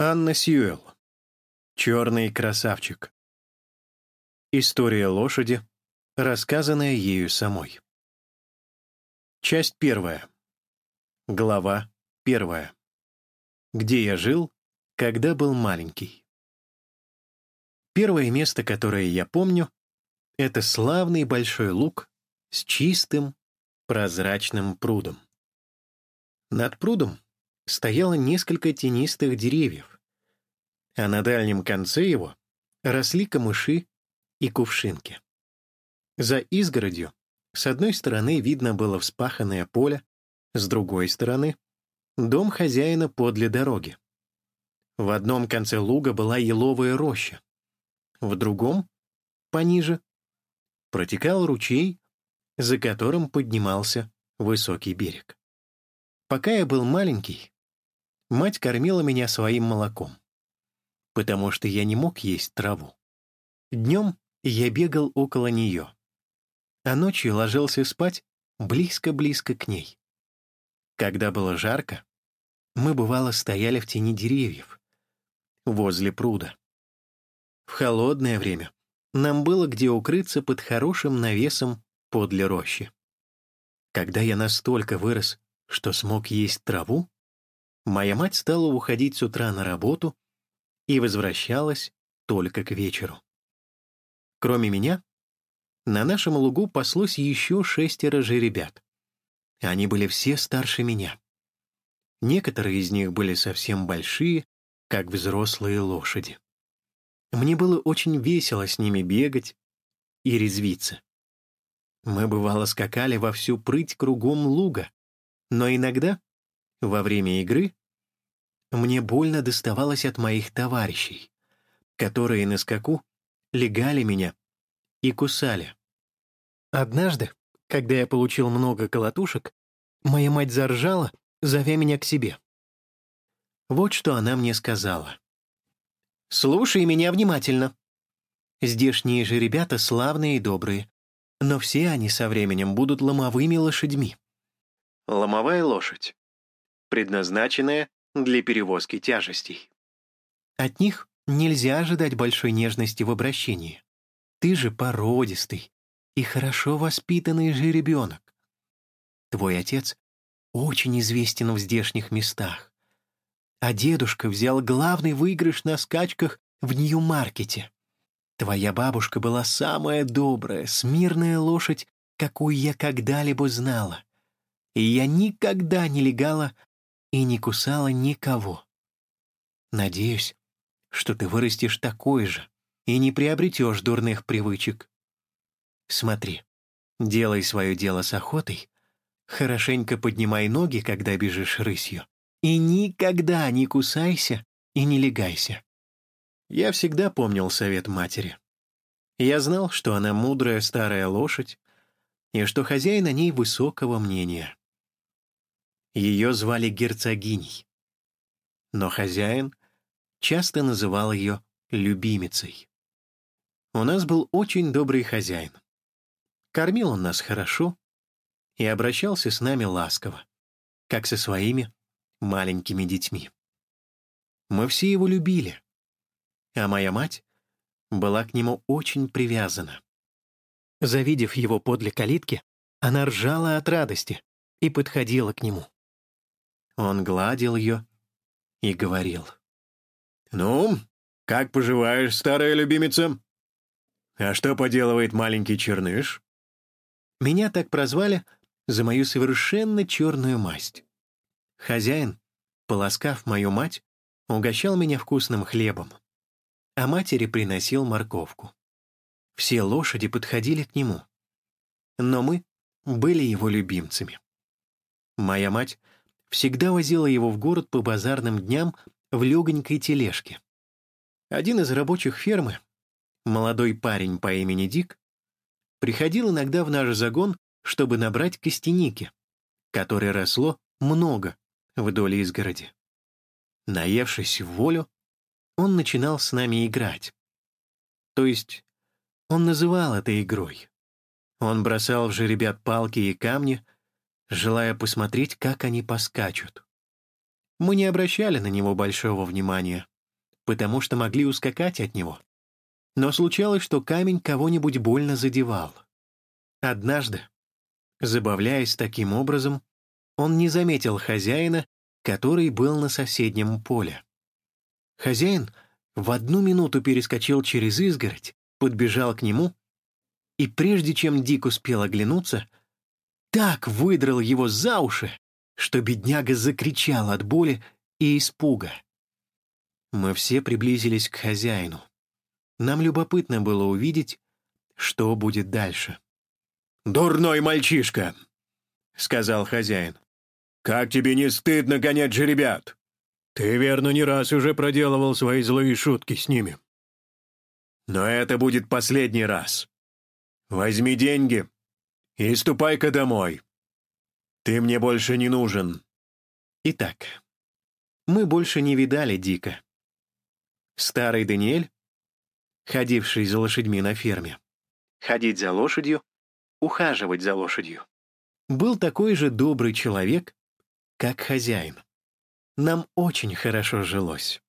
Анна Сьюэлл. Черный красавчик. История лошади, рассказанная ею самой. Часть первая. Глава первая. Где я жил, когда был маленький. Первое место, которое я помню, это славный большой луг с чистым, прозрачным прудом. Над прудом стояло несколько тенистых деревьев, а на дальнем конце его росли камыши и кувшинки. За изгородью с одной стороны видно было вспаханное поле, с другой стороны — дом хозяина подле дороги. В одном конце луга была еловая роща, в другом, пониже, протекал ручей, за которым поднимался высокий берег. Пока я был маленький, Мать кормила меня своим молоком, потому что я не мог есть траву. Днем я бегал около нее, а ночью ложился спать близко-близко к ней. Когда было жарко, мы, бывало, стояли в тени деревьев, возле пруда. В холодное время нам было где укрыться под хорошим навесом подле рощи. Когда я настолько вырос, что смог есть траву, Моя мать стала уходить с утра на работу и возвращалась только к вечеру. Кроме меня, на нашем лугу паслось еще шестеро жеребят. Они были все старше меня. Некоторые из них были совсем большие, как взрослые лошади. Мне было очень весело с ними бегать и резвиться. Мы, бывало, скакали во всю прыть кругом луга, но иногда во время игры мне больно доставалось от моих товарищей, которые на скаку легали меня и кусали. Однажды, когда я получил много колотушек, моя мать заржала, зовя меня к себе. Вот что она мне сказала. «Слушай меня внимательно. Здешние же ребята славные и добрые, но все они со временем будут ломовыми лошадьми». Ломовая лошадь предназначенная для перевозки тяжестей. От них нельзя ожидать большой нежности в обращении. Ты же породистый и хорошо воспитанный жеребенок. Твой отец очень известен в здешних местах, а дедушка взял главный выигрыш на скачках в Нью-Маркете. Твоя бабушка была самая добрая, смирная лошадь, какую я когда-либо знала. И я никогда не легала и не кусала никого. Надеюсь, что ты вырастешь такой же и не приобретешь дурных привычек. Смотри, делай свое дело с охотой, хорошенько поднимай ноги, когда бежишь рысью, и никогда не кусайся и не легайся. Я всегда помнил совет матери. Я знал, что она мудрая старая лошадь, и что хозяин о ней высокого мнения. Ее звали герцогиней. Но хозяин часто называл ее любимицей. У нас был очень добрый хозяин. Кормил он нас хорошо и обращался с нами ласково, как со своими маленькими детьми. Мы все его любили, а моя мать была к нему очень привязана. Завидев его подле калитки, она ржала от радости и подходила к нему. Он гладил ее и говорил. «Ну, как поживаешь, старая любимица? А что поделывает маленький черныш?» Меня так прозвали за мою совершенно черную масть. Хозяин, полоскав мою мать, угощал меня вкусным хлебом, а матери приносил морковку. Все лошади подходили к нему, но мы были его любимцами. Моя мать всегда возила его в город по базарным дням в легонькой тележке. Один из рабочих фермы, молодой парень по имени Дик, приходил иногда в наш загон, чтобы набрать костяники, которое росло много вдоль изгороди. Наевшись в волю, он начинал с нами играть. То есть он называл это игрой. Он бросал в жеребят палки и камни, желая посмотреть, как они поскачут. Мы не обращали на него большого внимания, потому что могли ускакать от него. Но случалось, что камень кого-нибудь больно задевал. Однажды, забавляясь таким образом, он не заметил хозяина, который был на соседнем поле. Хозяин в одну минуту перескочил через изгородь, подбежал к нему, и прежде чем Дик успел оглянуться, так выдрал его за уши, что бедняга закричал от боли и испуга. Мы все приблизились к хозяину. Нам любопытно было увидеть, что будет дальше. «Дурной мальчишка!» — сказал хозяин. «Как тебе не стыдно гонять жеребят? Ты, верно, не раз уже проделывал свои злые шутки с ними. Но это будет последний раз. Возьми деньги и ступай-ка домой. Ты мне больше не нужен». Итак, мы больше не видали Дика. Старый Даниэль, ходивший за лошадьми на ферме, ходить за лошадью, ухаживать за лошадью, был такой же добрый человек, как хозяин. Нам очень хорошо жилось.